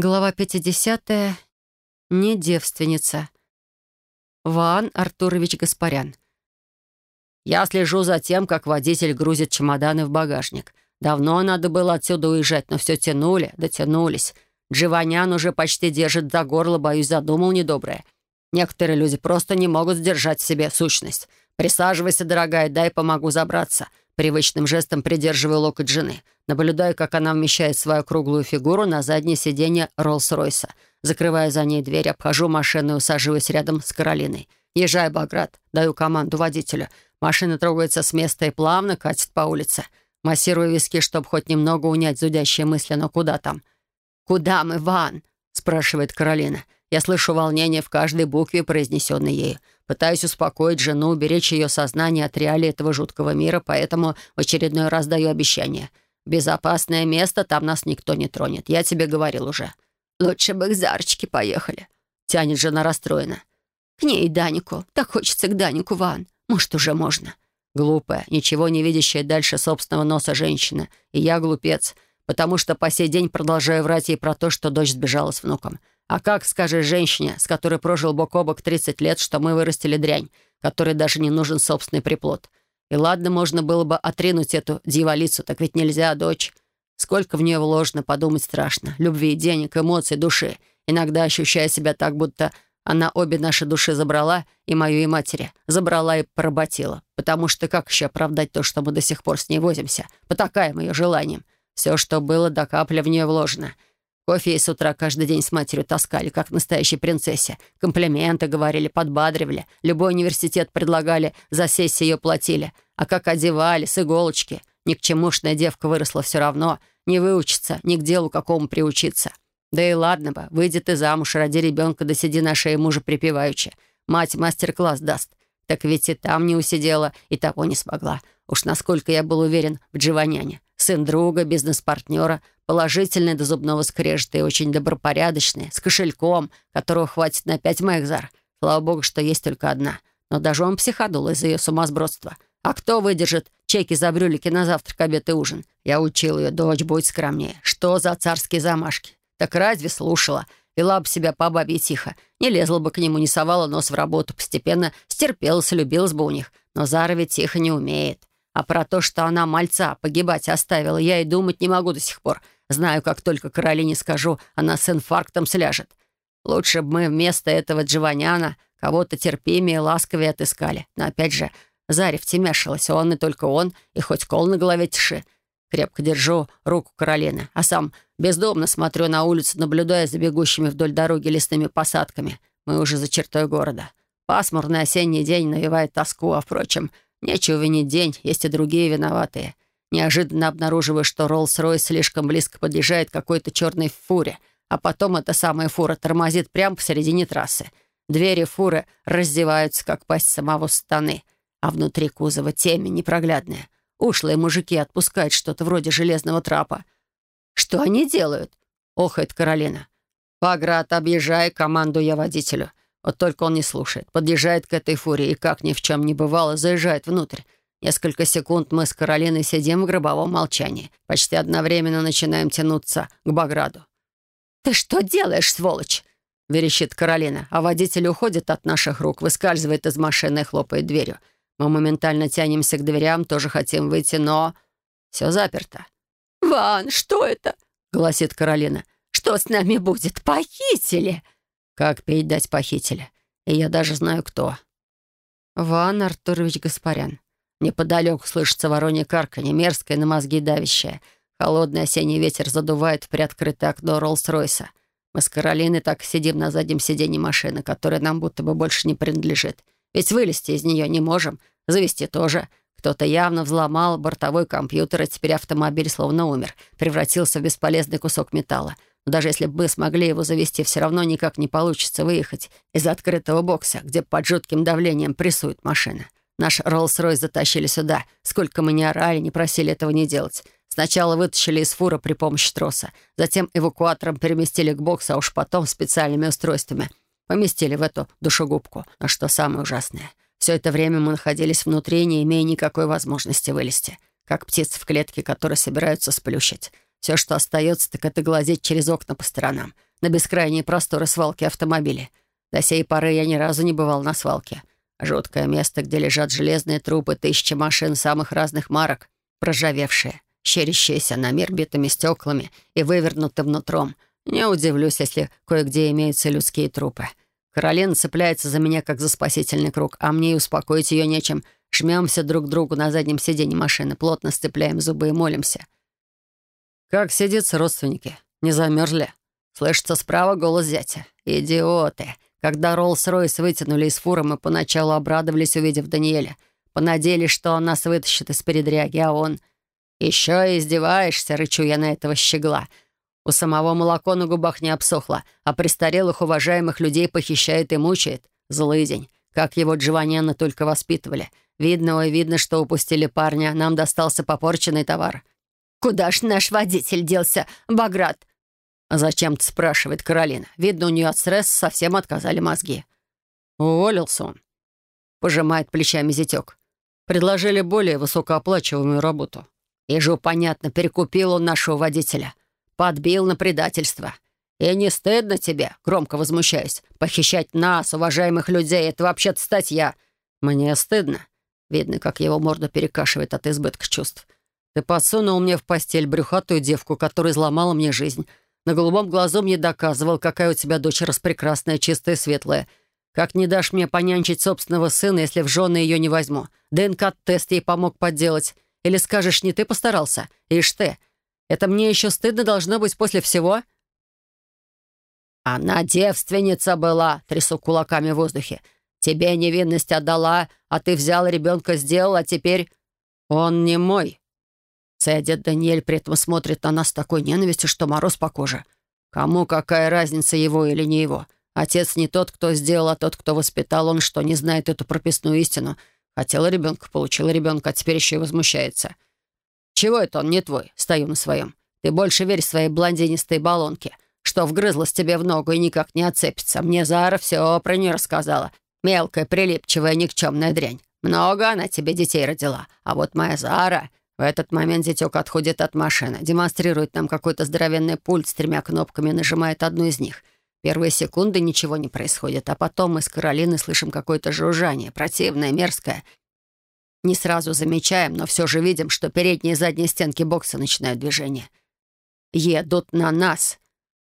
Глава 50. Не девственница. Ван Артурович Гаспарян. Я слежу за тем, как водитель грузит чемоданы в багажник. Давно надо было отсюда уезжать, но все тянули, дотянулись. Дживанян уже почти держит за горло, боюсь, задумал недоброе. Некоторые люди просто не могут сдержать в себе сущность. «Присаживайся, дорогая, дай помогу забраться». Привычным жестом придерживаю локоть жены. Наблюдаю, как она вмещает свою круглую фигуру на заднее сиденье Роллс-Ройса. Закрываю за ней дверь, обхожу машину и усаживаюсь рядом с Каролиной. Езжай, Баграт. Даю команду водителю. Машина трогается с места и плавно катит по улице. Массирую виски, чтобы хоть немного унять зудящие мысли, но куда там? «Куда мы, Ван?» — спрашивает Каролина. Я слышу волнение в каждой букве, произнесенной ею. Пытаюсь успокоить жену, уберечь ее сознание от реалий этого жуткого мира, поэтому в очередной раз даю обещание. «Безопасное место, там нас никто не тронет. Я тебе говорил уже». «Лучше бы к Зарочке поехали», — тянет жена расстроена. «К ней Данику. Так хочется к Данику, Ван. Может, уже можно». Глупая, ничего не видящая дальше собственного носа женщина. И я глупец, потому что по сей день продолжаю врать ей про то, что дочь сбежала с внуком. А как скажешь женщине, с которой прожил бок о бок 30 лет, что мы вырастили дрянь, которой даже не нужен собственный приплод? И ладно, можно было бы отринуть эту дьяволицу, так ведь нельзя, дочь. Сколько в нее вложено, подумать страшно. Любви, денег, эмоций, души. Иногда ощущая себя так, будто она обе наши души забрала, и мою, и матери. Забрала и поработила. Потому что как еще оправдать то, что мы до сих пор с ней возимся? Потакаем ее желанием. Все, что было, до капли в нее вложено. Кофе ей с утра каждый день с матерью таскали, как настоящей принцессе. Комплименты говорили, подбадривали. Любой университет предлагали, за сессии ее платили. А как одевали, с иголочки. Ни к чемушная девка выросла все равно. Не выучится, ни к делу какому приучиться. Да и ладно бы, выйдет ты замуж, ради ребенка, да сиди на шее мужа припеваючи. Мать мастер-класс даст. Так ведь и там не усидела, и того не смогла. Уж насколько я был уверен в Дживаняне. Сын друга, бизнес-партнера, положительный до зубного скрежета и очень добропорядочный, с кошельком, которого хватит на пять моих зар. Слава богу, что есть только одна. Но даже он психодул из-за ее сумасбродства. А кто выдержит чеки за брюлики на завтрак, обед и ужин? Я учил ее, дочь, будь скромнее. Что за царские замашки? Так разве слушала? Вела бы себя по бабе тихо. Не лезла бы к нему, не совала нос в работу. Постепенно стерпелась, любилась бы у них. Но Зара ведь тихо не умеет. А про то, что она мальца погибать оставила, я и думать не могу до сих пор. Знаю, как только Каролине скажу, она с инфарктом сляжет. Лучше бы мы вместо этого Джованяна кого-то терпимее, ласковее отыскали. Но опять же, Заря втемяшилась, он и только он, и хоть кол на голове тиши. Крепко держу руку Каролины, а сам бездомно смотрю на улицу, наблюдая за бегущими вдоль дороги лесными посадками. Мы уже за чертой города. Пасмурный осенний день навевает тоску, а, впрочем, нечего винить день, есть и другие виноватые. Неожиданно обнаруживаю, что Роллс-Ройс слишком близко подъезжает к какой-то черной фуре, а потом эта самая фура тормозит прямо посередине трассы. Двери фуры раздеваются, как пасть самого станы, а внутри кузова темень непроглядная. Ушлые мужики отпускают что-то вроде железного трапа. «Что они делают?» — охает Каролина. «Паград, объезжай, команду я водителю. Вот только он не слушает. Подъезжает к этой фуре и, как ни в чем не бывало, заезжает внутрь. Несколько секунд мы с Каролиной сидим в гробовом молчании. Почти одновременно начинаем тянуться к Баграду. «Ты что делаешь, сволочь?» — верещит Каролина, а водитель уходит от наших рук, выскальзывает из машины и хлопает дверью. Мы моментально тянемся к дверям, тоже хотим выйти, но... Все заперто. «Ван, что это?» — гласит Каролина. «Что с нами будет? Похитили!» «Как пить дать похитили? И я даже знаю, кто». «Ван Артурович Гаспарян». Неподалеку слышится воронье карканье, мерзкое на мозги давящее. Холодный осенний ветер задувает в приоткрытое окно Роллс-Ройса. Мы с Каролиной так сидим на заднем сиденье машины, которая нам будто бы больше не принадлежит. Ведь вылезти из нее не можем, завести тоже. Кто-то явно взломал бортовой компьютер, и теперь автомобиль словно умер, превратился в бесполезный кусок металла. Даже если бы смогли его завести, все равно никак не получится выехать из открытого бокса, где под жутким давлением прессует машина. Наш Роллс-Ройс затащили сюда. Сколько мы не орали, не просили этого не делать. Сначала вытащили из фура при помощи троса, затем эвакуатором переместили к боксу, а уж потом специальными устройствами поместили в эту душегубку. А что самое ужасное, все это время мы находились внутри, не имея никакой возможности вылезти, как птицы в клетке, которые собираются сплющить. Все, что остается, так это глазеть через окна по сторонам. на бескрайние просторы свалки автомобилей. До сей поры я ни разу не бывал на свалке. Жуткое место, где лежат железные трупы тысячи машин самых разных марок, проржавевшие, щерящиеся на мир битыми стеклами и вывернутым нутром. Не удивлюсь, если кое-где имеются людские трупы. Каролина цепляется за меня, как за спасительный круг, а мне и успокоить ее нечем. Жмемся друг к другу на заднем сиденье машины, плотно сцепляем зубы и молимся. «Как сидятся родственники? Не замерзли?» Слышится справа голос зятя. «Идиоты!» Когда Роллс-Ройс вытянули из фуры, мы поначалу обрадовались, увидев Даниэля. Понадеялись, что он нас вытащит из передряги, а он... «Еще издеваешься», — рычу я на этого щегла. У самого молоко на губах не обсохло, а престарелых уважаемых людей похищает и мучает. Злый день. Как его Джованьяна только воспитывали. Видно, ой, видно, что упустили парня. Нам достался попорченный товар. «Куда ж наш водитель делся, Баграт?» «А зачем-то спрашивает Каролина. Видно, у нее от стресса совсем отказали мозги». «Уволился он», — пожимает плечами зятек. «Предложили более высокооплачиваемую работу». «Ежу, понятно, перекупил он нашего водителя. Подбил на предательство. И не стыдно тебе, громко возмущаюсь, похищать нас, уважаемых людей, это вообще-то статья. Мне стыдно. Видно, как его морда перекашивает от избытка чувств. Ты подсунул мне в постель брюхатую девку, которая изломала мне жизнь. На голубом глазу мне доказывал, какая у тебя дочь распрекрасная, чистая, светлая. Как не дашь мне понянчить собственного сына, если в жены ее не возьму? ДНК-тест ей помог подделать. Или скажешь, не ты постарался? Ишь ты. Это мне еще стыдно должно быть после всего?» «Она девственница была», — трясу кулаками в воздухе. «Тебе невинность отдала, а ты взял ребенка, сделал, а теперь...» «Он не мой». Цедит Даниэль при этом смотрит на нас с такой ненавистью, что мороз по коже. Кому какая разница, его или не его? Отец не тот, кто сделал, а тот, кто воспитал. Он что, не знает эту прописную истину? Хотела ребенка, получила ребенка, а теперь еще и возмущается. Чего это он не твой? Стою на своем. Ты больше верь своей блондинистой баллонке что вгрызлась тебе в ногу и никак не отцепится. Мне Зара все про нее рассказала. Мелкая, прилипчивая, никчемная дрянь. Много она тебе детей родила. А вот моя Зара... В этот момент зятек отходит от машины, демонстрирует нам какой-то здоровенный пульт с тремя кнопками, нажимает одну из них. Первые секунды ничего не происходит, а потом мы с Каролиной слышим какое-то жужжание, противное, мерзкое. Не сразу замечаем, но все же видим, что передние и задние стенки бокса начинают движение. Едут на нас.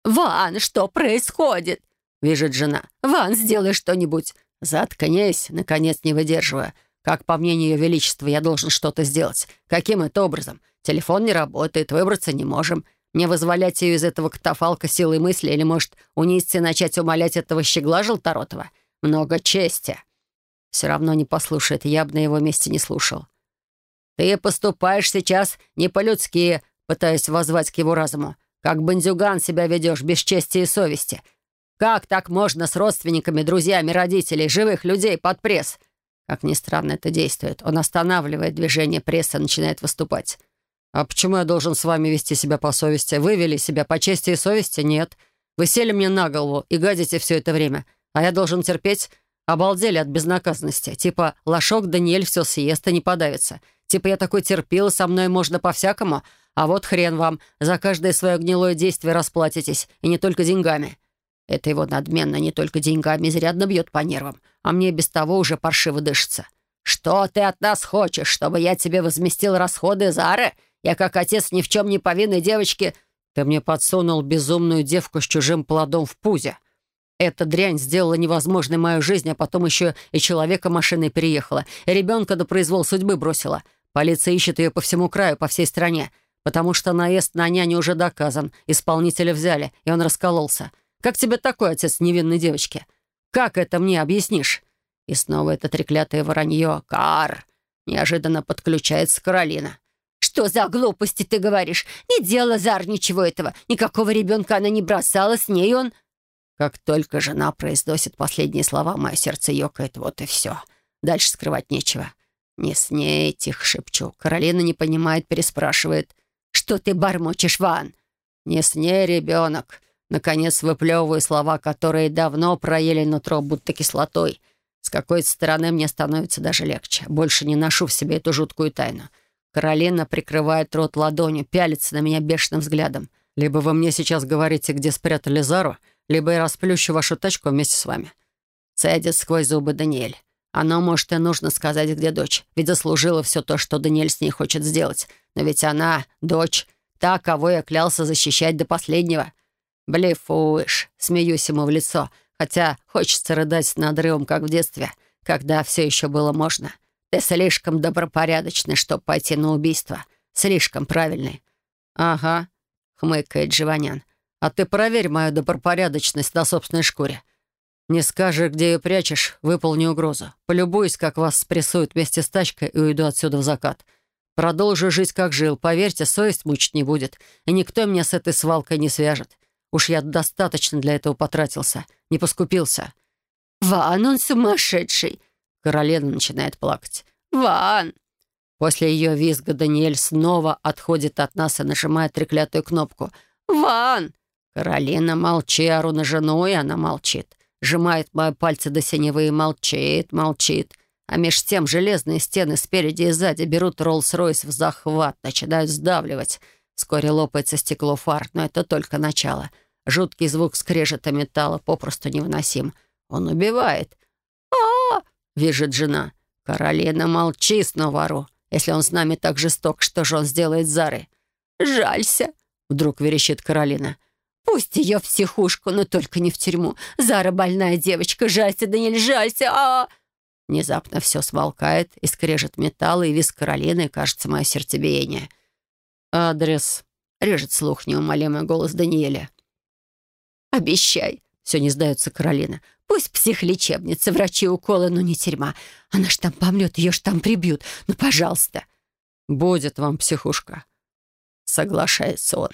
«Ван, что происходит?» — вижит жена. «Ван, сделай что-нибудь». «Заткнись», — наконец не выдерживая. «Как по мнению Ее Величества, я должен что-то сделать. Каким это образом? Телефон не работает, выбраться не можем. Мне вызволять ее из этого катафалка силой мысли или, может, унести и начать умолять этого щегла желторотого? Много чести». Все равно не послушает, я бы на его месте не слушал. «Ты поступаешь сейчас не по-людски», пытаясь воззвать к его разуму. Как бандюган себя ведешь, без чести и совести. Как так можно с родственниками, друзьями, родителей, живых людей под пресс? Как ни странно это действует. Он останавливает движение пресса, начинает выступать. «А почему я должен с вами вести себя по совести? Вы вели себя по чести и совести? Нет. Вы сели мне на голову и гадите все это время. А я должен терпеть? Обалдели от безнаказанности. Типа, лошок Даниэль все съест и не подавится. Типа, я такой терпил, со мной можно по-всякому. А вот хрен вам, за каждое свое гнилое действие расплатитесь, и не только деньгами. Это его надменно не только деньгами изрядно бьет по нервам, а мне без того уже паршиво дышится. «Что ты от нас хочешь, чтобы я тебе возместил расходы Зары? Я как отец ни в чем не повинной девочки...» «Ты мне подсунул безумную девку с чужим плодом в пузе. Эта дрянь сделала невозможной мою жизнь, а потом еще и человека машиной переехала, и ребенка до произвол судьбы бросила. Полиция ищет ее по всему краю, по всей стране потому что наезд на няню уже доказан. Исполнителя взяли, и он раскололся. Как тебе такой отец невинной девочки? Как это мне объяснишь?» И снова это треклятое воронье. «Кар!» Неожиданно подключается Каролина. «Что за глупости ты говоришь? Не делала Зар ничего этого. Никакого ребенка она не бросала, с ней он...» Как только жена произносит последние слова, мое сердце ёкает, вот и все. Дальше скрывать нечего. «Не с ней», — тихо шепчу. Каролина не понимает, переспрашивает. «Что ты бормочешь, Ван?» «Не с ней, ребенок». Наконец выплевываю слова, которые давно проели нутро, будто кислотой. С какой-то стороны мне становится даже легче. Больше не ношу в себе эту жуткую тайну. Каролина прикрывает рот ладонью, пялится на меня бешеным взглядом. Либо вы мне сейчас говорите, где спрятали Зару, либо я расплющу вашу тачку вместе с вами». Цедит сквозь зубы Даниэль. Оно, может, и нужно сказать, где дочь. Ведь заслужила все то, что Даниэль с ней хочет сделать. Но ведь она — дочь, та, кого я клялся защищать до последнего. Блефуешь, смеюсь ему в лицо, хотя хочется рыдать с надрывом, как в детстве, когда все еще было можно. Ты слишком добропорядочный, чтобы пойти на убийство. Слишком правильный. «Ага», — хмыкает Живанян. «А ты проверь мою добропорядочность на собственной шкуре. Не скажешь, где ее прячешь, выполни угрозу. Полюбуюсь, как вас спрессуют вместе с тачкой и уйду отсюда в закат. Продолжу жить, как жил. Поверьте, совесть мучить не будет. И никто меня с этой свалкой не свяжет. Уж я достаточно для этого потратился. Не поскупился». «Ван, он сумасшедший!» Каролина начинает плакать. «Ван!» После ее визга Даниэль снова отходит от нас и нажимает треклятую кнопку. «Ван!» Каролина, молчи, ору на жену, и она молчит сжимает мои пальцы до синевы и молчит, молчит. А меж тем железные стены спереди и сзади берут Роллс-Ройс в захват, начинают сдавливать. Вскоре лопается стекло фар, но это только начало. Жуткий звук скрежета металла попросту невыносим. Он убивает. а, визжит жена. «Каролина, молчи, снова ору. Если он с нами так жесток, что же он сделает с Зарой?» «Жалься», — вдруг верещит Каролина. Пусть ее в психушку, но только не в тюрьму. Зара больная девочка, жалься, Даниэль, жалься, а, -а, Внезапно все смолкает, и скрежет металла, и виск Каролины, кажется, мое сердцебиение. «Адрес», — режет слух неумолимый голос Даниэля. «Обещай», — все не сдается Каролина. «Пусть психлечебница, врачи уколы, но не тюрьма. Она ж там помнет, ее ж там прибьют. Ну, пожалуйста». «Будет вам психушка», — соглашается он.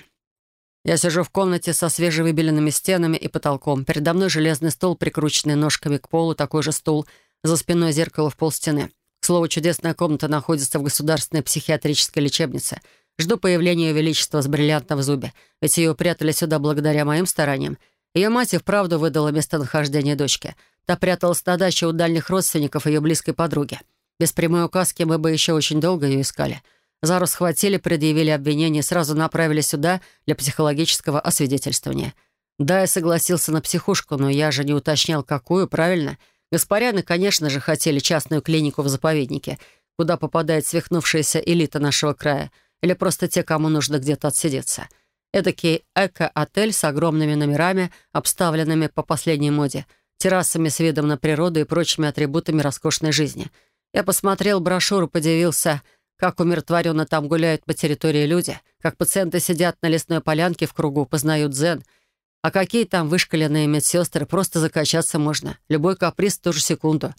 Я сижу в комнате со свежевыбеленными стенами и потолком. Передо мной железный стол, прикрученный ножками к полу, такой же стул. За спиной зеркало в полстены. К слову, чудесная комната находится в государственной психиатрической лечебнице. Жду появления Ее Величества с бриллиантом в зубе, ведь ее прятали сюда благодаря моим стараниям. Ее мать и вправду выдала местонахождение дочки. Та пряталась на даче у дальних родственников ее близкой подруги. Без прямой указки мы бы еще очень долго ее искали. Зару схватили, предъявили обвинение сразу направили сюда для психологического освидетельствования. Да, я согласился на психушку, но я же не уточнял, какую, правильно? Гаспаряны, конечно же, хотели частную клинику в заповеднике, куда попадает свихнувшаяся элита нашего края, или просто те, кому нужно где-то отсидеться. Эдакий эко-отель с огромными номерами, обставленными по последней моде, террасами с видом на природу и прочими атрибутами роскошной жизни. Я посмотрел брошюру, подивился — как умиротворенно там гуляют по территории люди, как пациенты сидят на лесной полянке в кругу, познают дзен. А какие там вышкаленные медсестры, просто закачаться можно. Любой каприз в ту же секунду.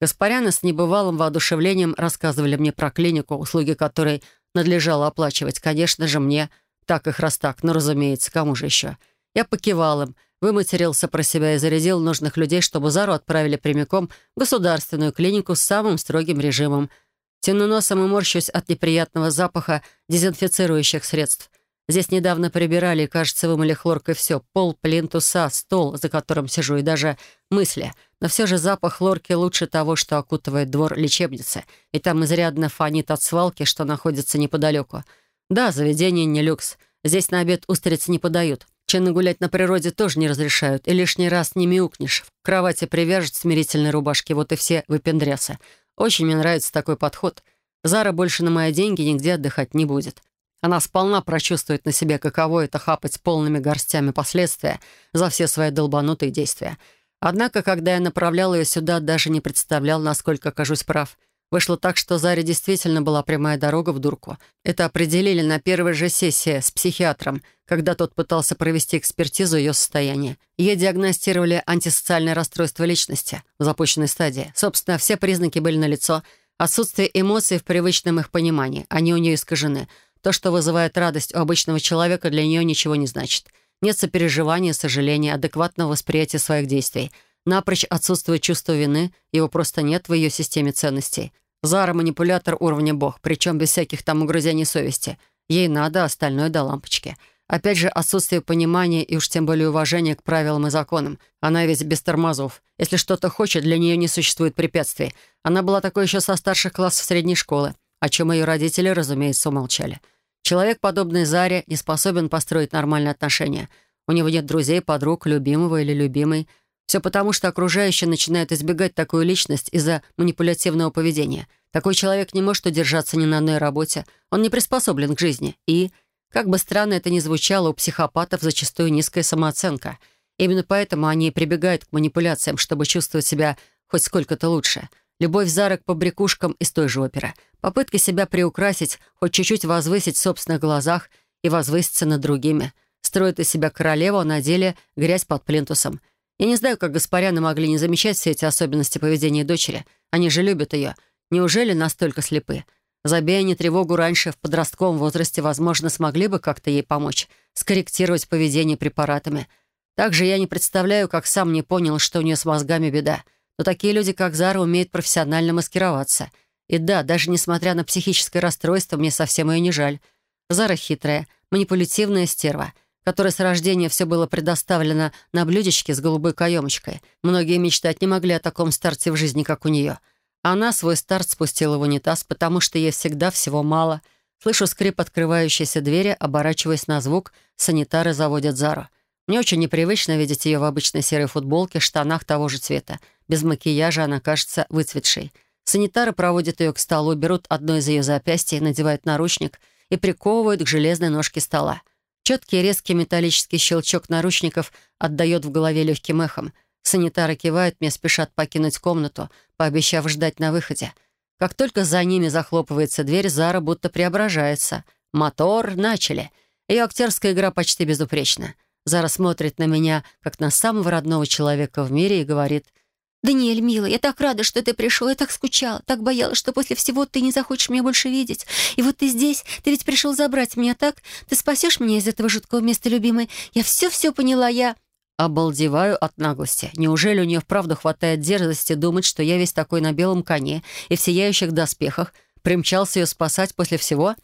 Гаспаряны с небывалым воодушевлением рассказывали мне про клинику, услуги которой надлежало оплачивать. Конечно же, мне. Так их раз так, но, разумеется, кому же еще. Я покивал им, выматерился про себя и зарядил нужных людей, чтобы Зару отправили прямиком в государственную клинику с самым строгим режимом — Тяну носом и морщусь от неприятного запаха дезинфицирующих средств. Здесь недавно прибирали кажется, вымыли хлоркой все. Пол, плинтуса, стол, за которым сижу, и даже мысли. Но все же запах хлорки лучше того, что окутывает двор лечебницы. И там изрядно фонит от свалки, что находится неподалеку. Да, заведение не люкс. Здесь на обед устриц не подают. Ченно гулять на природе тоже не разрешают. И лишний раз не мяукнешь. В кровати привяжут смирительной рубашки. Вот и все выпендрясы. Очень мне нравится такой подход. Зара больше на мои деньги нигде отдыхать не будет. Она сполна прочувствует на себе, каково это хапать полными горстями последствия за все свои долбанутые действия. Однако, когда я направлял ее сюда, даже не представлял, насколько окажусь прав — Вышло так, что Заре действительно была прямая дорога в дурку. Это определили на первой же сессии с психиатром, когда тот пытался провести экспертизу ее состояния. Ей диагностировали антисоциальное расстройство личности в запущенной стадии. Собственно, все признаки были налицо. Отсутствие эмоций в привычном их понимании. Они у нее искажены. То, что вызывает радость у обычного человека, для нее ничего не значит. Нет сопереживания, сожаления, адекватного восприятия своих действий — Напрочь отсутствует чувство вины, его просто нет в ее системе ценностей. Зара — манипулятор уровня бог, причем без всяких там угрызений совести. Ей надо, остальное до лампочки. Опять же, отсутствие понимания и уж тем более уважения к правилам и законам. Она ведь без тормозов. Если что-то хочет, для нее не существует препятствий. Она была такой еще со старших классов средней школы, о чем ее родители, разумеется, умолчали. Человек, подобный Заре, не способен построить нормальные отношения. У него нет друзей, подруг, любимого или любимой. Все потому, что окружающие начинают избегать такую личность из-за манипулятивного поведения. Такой человек не может удержаться ни на одной работе. Он не приспособлен к жизни. И, как бы странно это ни звучало, у психопатов зачастую низкая самооценка. Именно поэтому они прибегают к манипуляциям, чтобы чувствовать себя хоть сколько-то лучше. Любовь Зары к побрякушкам из той же оперы. Попытка себя приукрасить, хоть чуть-чуть возвысить в собственных глазах и возвыситься над другими. Строит из себя королеву, а на деле грязь под плинтусом. Я не знаю, как Гаспаряны могли не замечать все эти особенности поведения дочери. Они же любят ее. Неужели настолько слепы? Забей они тревогу раньше, в подростковом возрасте, возможно, смогли бы как-то ей помочь, скорректировать поведение препаратами. Также я не представляю, как сам не понял, что у нее с мозгами беда. Но такие люди, как Зара, умеют профессионально маскироваться. И да, даже несмотря на психическое расстройство, мне совсем ее не жаль. Зара хитрая, манипулятивная стерва — которой с рождения все было предоставлено на блюдечке с голубой каемочкой. Многие мечтать не могли о таком старте в жизни, как у нее. Она свой старт спустила в унитаз, потому что ей всегда всего мало. Слышу скрип открывающейся двери, оборачиваясь на звук, санитары заводят Зару. Мне очень непривычно видеть ее в обычной серой футболке, штанах того же цвета. Без макияжа она кажется выцветшей. Санитары проводят ее к столу, берут одно из ее запястья, надевают наручник и приковывают к железной ножке стола. Четкий резкий металлический щелчок наручников отдает в голове легким эхом. Санитары кивают мне, спешат покинуть комнату, пообещав ждать на выходе. Как только за ними захлопывается дверь, Зара будто преображается. Мотор начали. Ее актерская игра почти безупречна. Зара смотрит на меня, как на самого родного человека в мире, и говорит — «Даниэль, милый, я так рада, что ты пришел. Я так скучала, так боялась, что после всего ты не захочешь меня больше видеть. И вот ты здесь, ты ведь пришел забрать меня, так? Ты спасешь меня из этого жуткого места, любимый? Я все-все поняла, я...» Обалдеваю от наглости. Неужели у нее вправду хватает дерзости думать, что я весь такой на белом коне и в сияющих доспехах примчался ее спасать после всего?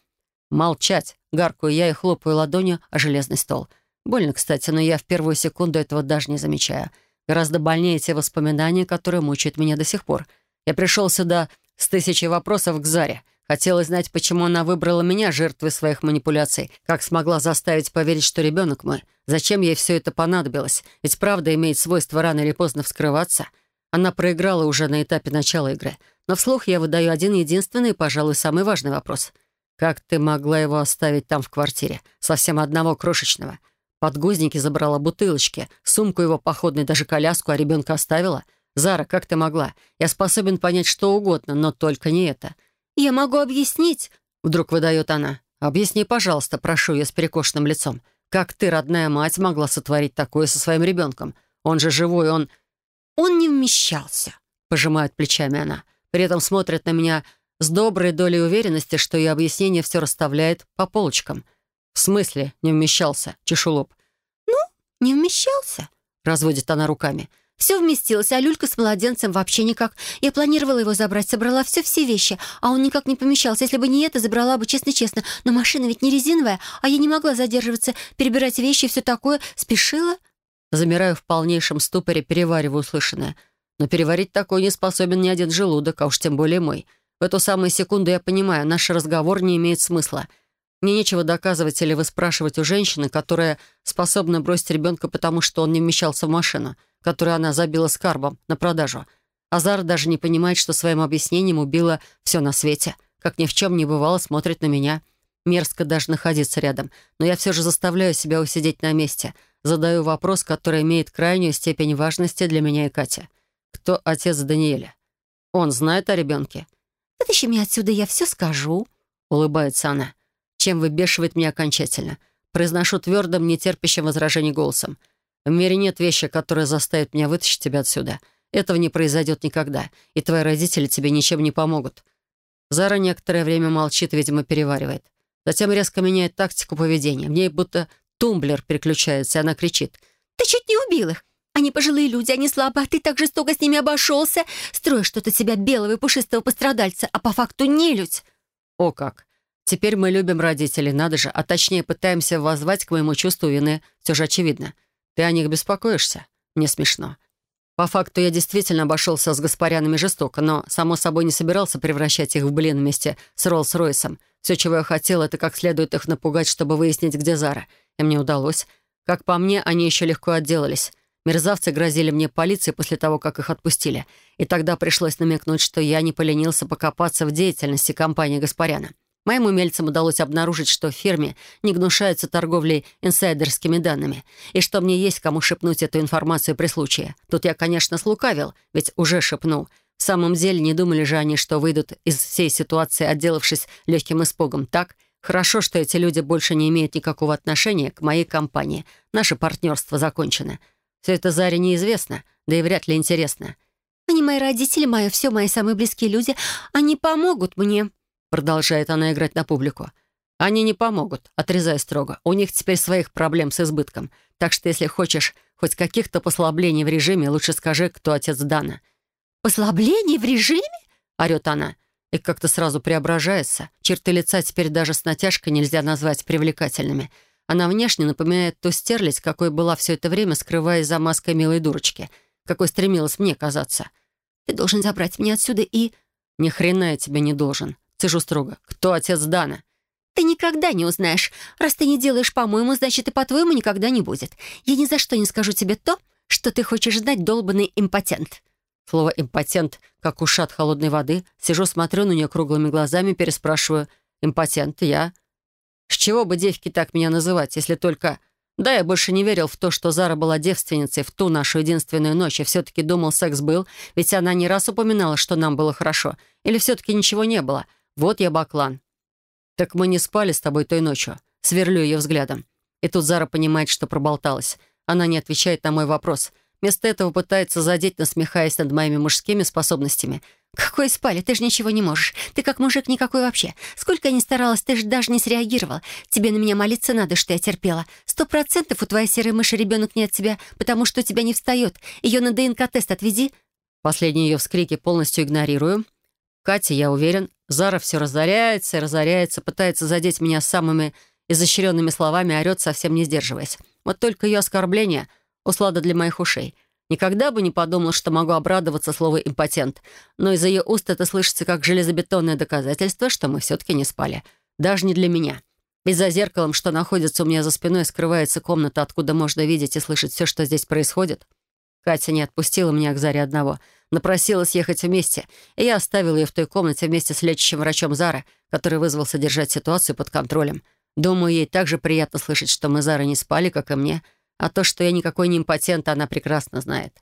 Молчать. Гаркую я и хлопаю ладонью о железный стол. Больно, кстати, но я в первую секунду этого даже не замечаю. Гораздо больнее те воспоминания, которые мучают меня до сих пор. Я пришел сюда с тысячей вопросов к Заре. Хотелось знать, почему она выбрала меня жертвой своих манипуляций, как смогла заставить поверить, что ребенок мой. Зачем ей все это понадобилось? Ведь правда имеет свойство рано или поздно вскрываться. Она проиграла уже на этапе начала игры. Но вслух я выдаю один единственный и, пожалуй, самый важный вопрос. Как ты могла его оставить там в квартире? Совсем одного крошечного. Подгузники забрала, бутылочки, сумку его походной, даже коляску, а ребенка оставила. «Зара, как ты могла? Я способен понять что угодно, но только не это». «Я могу объяснить», — вдруг выдает она. «Объясни, пожалуйста, прошу я с перекошенным лицом. Как ты, родная мать, могла сотворить такое со своим ребенком? Он же живой, он...» «Он не вмещался», — пожимает плечами она. При этом смотрит на меня с доброй долей уверенности, что ее объяснение все расставляет по полочкам — «В смысле не вмещался?» — чешу лоб. «Ну, не вмещался», — разводит она руками. «Все вместилось, а люлька с младенцем вообще никак. Я планировала его забрать, собрала все-все вещи, а он никак не помещался. Если бы не это, забрала бы, честно-честно. Но машина ведь не резиновая, а я не могла задерживаться, перебирать вещи и все такое. Спешила». Замираю в полнейшем ступоре, перевариваю услышанное. Но переварить такое не способен ни один желудок, а уж тем более мой. В эту самую секунду я понимаю, наш разговор не имеет смысла — мне нечего доказывать или выспрашивать у женщины, которая способна бросить ребенка, потому что он не вмещался в машину, которую она забила скарбом на продажу. Азар даже не понимает, что своим объяснением убила все на свете. Как ни в чем не бывало, смотрит на меня. Мерзко даже находиться рядом. Но я все же заставляю себя усидеть на месте. Задаю вопрос, который имеет крайнюю степень важности для меня и Кати. Кто отец Даниэля? Он знает о ребенке? «Вытащи меня отсюда, я все скажу», — улыбается она чем выбешивает меня окончательно. Произношу твердым, нетерпящим возражений голосом. В мире нет вещи, которая заставит меня вытащить тебя отсюда. Этого не произойдет никогда, и твои родители тебе ничем не помогут. Зара некоторое время молчит, видимо, переваривает. Затем резко меняет тактику поведения. В ней будто тумблер переключается, и она кричит. «Ты чуть не убил их! Они пожилые люди, они слабы, а ты так жестоко с ними обошелся! Строишь что-то себя белого и пушистого пострадальца, а по факту не людь!» «О как! Теперь мы любим родителей, надо же, а точнее пытаемся воззвать к моему чувству вины. Все же очевидно. Ты о них беспокоишься? Не смешно. По факту я действительно обошелся с Гаспарянами жестоко, но, само собой, не собирался превращать их в блин вместе с Роллс-Ройсом. Все, чего я хотел, это как следует их напугать, чтобы выяснить, где Зара. И мне удалось. Как по мне, они еще легко отделались. Мерзавцы грозили мне полиции после того, как их отпустили. И тогда пришлось намекнуть, что я не поленился покопаться в деятельности компании Гаспаряна. Моим умельцам удалось обнаружить, что в фирме не гнушаются торговлей инсайдерскими данными, и что мне есть кому шепнуть эту информацию при случае. Тут я, конечно, слукавил, ведь уже шепнул. В самом деле не думали же они, что выйдут из всей ситуации, отделавшись легким испугом. Так, хорошо, что эти люди больше не имеют никакого отношения к моей компании. Наше партнерство закончено. Все это Заре неизвестно, да и вряд ли интересно. «Они мои родители, мои все, мои самые близкие люди. Они помогут мне», Продолжает она играть на публику. «Они не помогут», отрезая строго. «У них теперь своих проблем с избытком. Так что если хочешь хоть каких-то послаблений в режиме, лучше скажи, кто отец Дана». «Послаблений в режиме?» — орёт она. И как-то сразу преображается. Черты лица теперь даже с натяжкой нельзя назвать привлекательными. Она внешне напоминает ту стерлядь, какой была все это время, скрываясь за маской милой дурочки, какой стремилась мне казаться. «Ты должен забрать меня отсюда и...» «Ни хрена я тебе не должен. Цежу строго. «Кто отец Дана?» «Ты никогда не узнаешь. Раз ты не делаешь по-моему, значит, и по-твоему никогда не будет. Я ни за что не скажу тебе то, что ты хочешь знать, долбанный импотент». Слово «импотент» как ушат холодной воды. Сижу, смотрю на нее круглыми глазами, переспрашиваю. «Импотент? Я?» «С чего бы девки так меня называть, если только...» Да, я больше не верил в то, что Зара была девственницей в ту нашу единственную ночь, и все-таки думал, секс был, ведь она не раз упоминала, что нам было хорошо. Или все-таки ничего не было. Вот я баклан. Так мы не спали с тобой той ночью. Сверлю ее взглядом. И тут Зара понимает, что проболталась. Она не отвечает на мой вопрос. Вместо этого пытается задеть, насмехаясь над моими мужскими способностями. «Какой спали? Ты же ничего не можешь. Ты как мужик никакой вообще. Сколько я ни старалась, ты же даже не среагировал. Тебе на меня молиться надо, что я терпела. Сто процентов у твоей серой мыши ребенок не от тебя, потому что у тебя не встает. Ее на ДНК-тест отведи». Последние ее вскрики полностью игнорирую. Катя, я уверен, Зара все разоряется и разоряется, пытается задеть меня самыми изощренными словами, орет, совсем не сдерживаясь. Вот только ее оскорбление — услада для моих ушей. Никогда бы не подумал, что могу обрадоваться слову «импотент», но из ее уст это слышится как железобетонное доказательство, что мы все-таки не спали. Даже не для меня. Ведь за зеркалом, что находится у меня за спиной, скрывается комната, откуда можно видеть и слышать все, что здесь происходит. Катя не отпустила меня к Заре одного. Напросилась ехать вместе, и я оставил ее в той комнате вместе с лечащим врачом Зара, который вызвался держать ситуацию под контролем. Думаю, ей также приятно слышать, что мы Зара не спали, как и мне, а то, что я никакой не импотент, она прекрасно знает.